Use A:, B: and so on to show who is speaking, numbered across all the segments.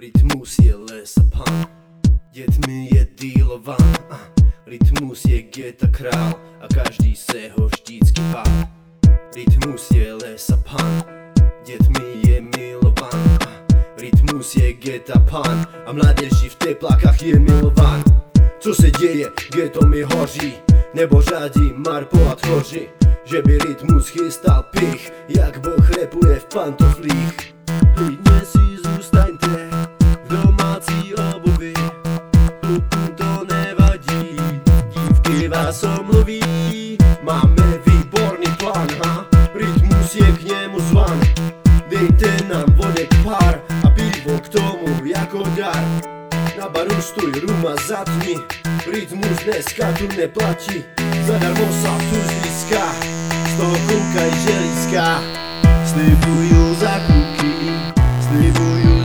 A: Rytmus je les a pan Dětmi je dealovan Rytmus je geta král A každý se ho vždycky bál Rytmus je les a pan Dětmi je milovan Rytmus je geta pan A mládeži v teplákach je milovan. Co se děje, geto mi hoří? Nebo řádí marpovat hoři Že by rytmus chystal pich Jak boh repuje v pantoflích. Klidně si Vás omluví Máme výborný plán, ha? Rytmus je k němu zvan Dejte nám vodek pár A pivo k tomu jako dar. Na baru stoj ruma zatni Rytmus dneska tu neplatí. Zadarmo sa tu získa Z toho kúkaj želízka Slibujú za kúky. Slibujú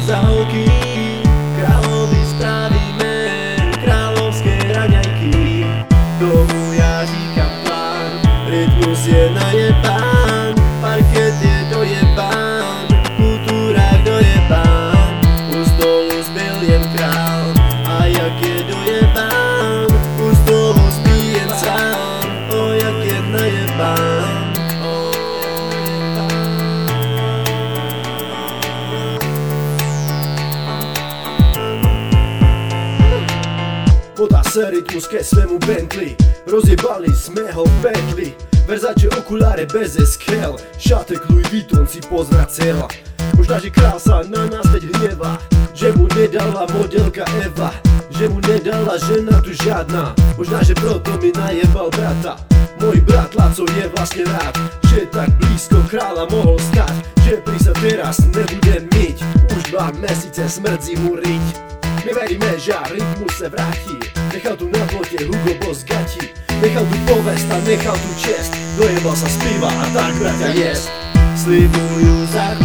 A: Podá se rytmus ke svému Bentley. Rozjebali sme ho v petli Verzace okuláre bez eskel Šatek Louis Vuitton si pozvracela Možná, že král sa na nás teď hnevá Že mu nedala modelka Eva. Že mu nedala žena tu žiadna Možná, že proto mi najebal brata. Môj brat Laco je vlastne rád Že tak blízko kráľa mohol stať. Že pri sa teraz nebudem myť Už dva mesice smrdzi mu riť my veríme, že rytmus se vrátí. Nechal tu na plote Hugo Boss gati Nechal tu povest a nechal tu čest. Dojebal sa zpíva a tak bratia jest. Slibujú za